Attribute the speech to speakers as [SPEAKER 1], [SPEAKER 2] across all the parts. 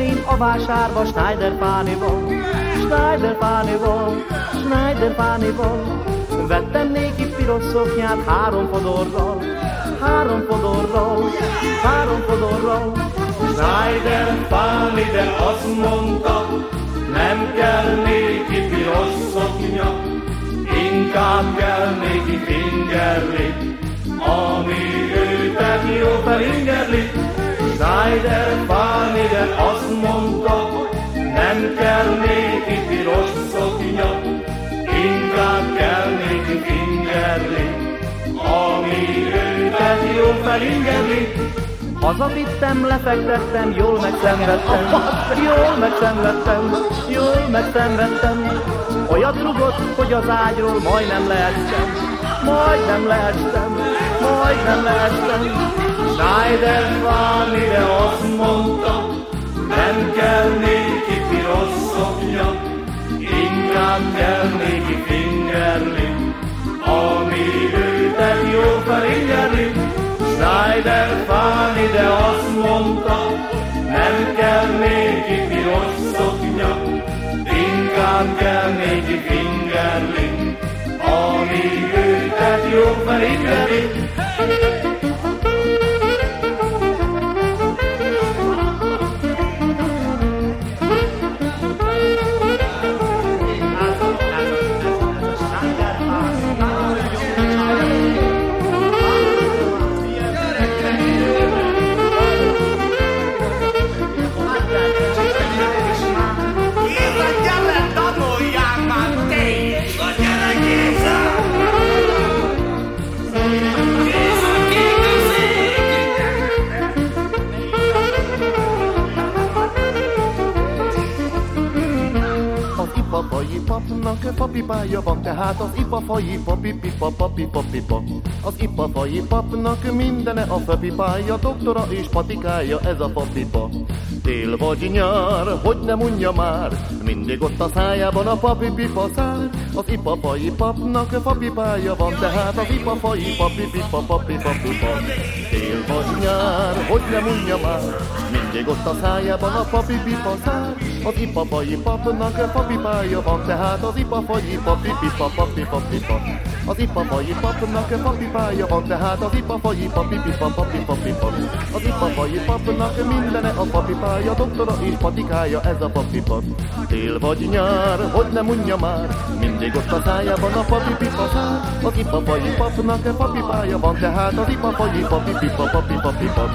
[SPEAKER 1] én a vásárba Schneider Pánival, Schneider Pánival, Schneider Pánival. Vettem néki piros szoknyát három fodorral, három fodorral, három fodorral.
[SPEAKER 2] Schneider Páni, de azt mondta, nem kell néki piros szoknya, inkább kell néki fingerli, nem kell néki piros szoknya, inkább kell néki fingerli, ami őtet jó felingerli.
[SPEAKER 1] Hazavittem, lefektettem, jól megszenvedtem, jól megszenvedtem, jól megszenvedtem. Olyat rugott, hogy az ágyról majdnem leestem, majdnem leestem, majdnem leestem.
[SPEAKER 2] Schneider van ide néki fingerli, ami őtet jó felingerli. Schneider van ide azt mondta, nem kell néki piros szoknya, inkább kell néki fingerli, ami őtet jó felingerli.
[SPEAKER 3] Az ipafai papnak papipája van, tehát az ipafai papi pipa papi papipa. Az ipafai papnak mindene a papipája, doktora és patikája, ez a papipa. Tél vagy nyár, hogy nem unja már, mindig ott a szájában a papi pipa szár. Az ipafai papnak papipája van, tehát az ipafai papi pipa papi papipa. Tél vagy nyár, hogy nem unja már, mindig ott a szájában a papi pipa szár. Az ipafai papnak papipája van, tehát az ipafai papi pipa Az ipafai papnak papipája van, tehát az ipafai papi pipa papi papipa. Az ipafai papnak mindene a papipája, doktora és patikája, ez a papipa. Tél vagy nyár, hogy nem unja már, mindig ott a szájában a papi pipa szár. Az ipafai papnak papipája van, tehát az ipafai papi pipa papi papipa.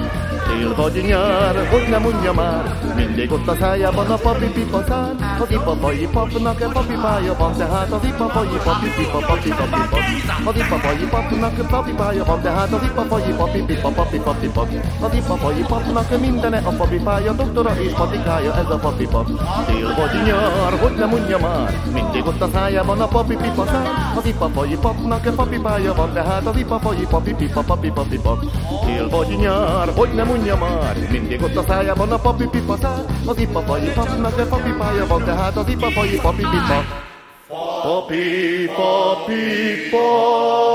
[SPEAKER 3] Tél vagy nyár, hogy nem unja már, mindig ott a szájában a papi pipa szár. Az ipafai papnak papipája van, tehát az ipafai papi pipa papi papipa. Az ipafai papnak papipája van, tehát az ipafai papi pipa papi papipa. Az ipafai papnak mindene a papipája, doktora és patikája, ez a papipa. Tél vagy nyár, hogy nem unja már, mindig ott a szájában a papi pipa szár. Az ipafai papnak papipája van, tehát az ipafai papi pipa papi papipa. Tél vagy nyár, hogy nem unja már, mindig ott a szájában a papi pipa szár. Az ipafai papnak papipája van, tehát az ipafai papi pipa. Papi, papi, papi.